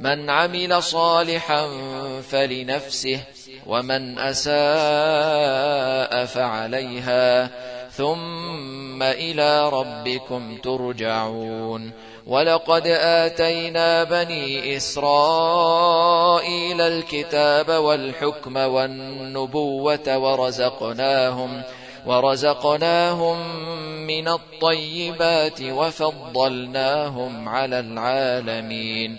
من عمل صالحا فلنفسه ومن أساء فعليها ثم إلى ربكم ترجعون. ولقد آتينا بني إسرائيل الكتاب والحكم والنبوة ورزقناهم ورزقناهم من الطيبات وفضلناهم على العالمين.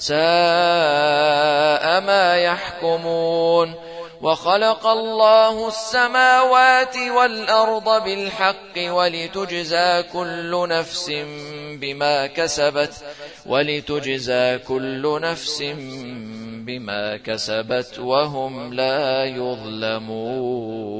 ساء ما يحكمون وخلق الله السماوات والأرض بالحق ولتجزى كل نفس بما كسبت ولتجزى كل نفس بما كسبت وهم لا يظلمون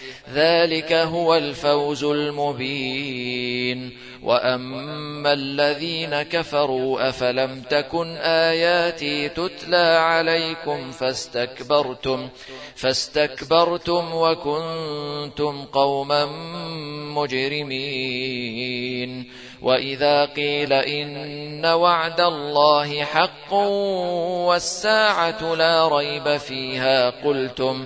ذلك هو الفوز المبين. وأما الذين كفروا أفلم تكن آياتي تتلى عليكم فاستكبرتم فاستكبرتم وكنتم قوما مجرمين. وإذا قيل إن وعد الله حق والساعة لا ريب فيها قلتم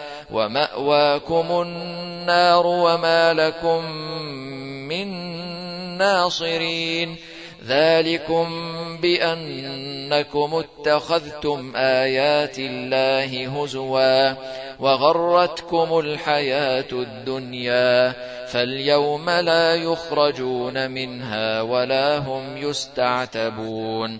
ومأواكم النار وما لكم من ناصرين ذلكم بأنكم اتخذتم آيات الله هزوا وغرتكم الحياة الدنيا فاليوم لا يخرجون منها ولا هم يستعتبون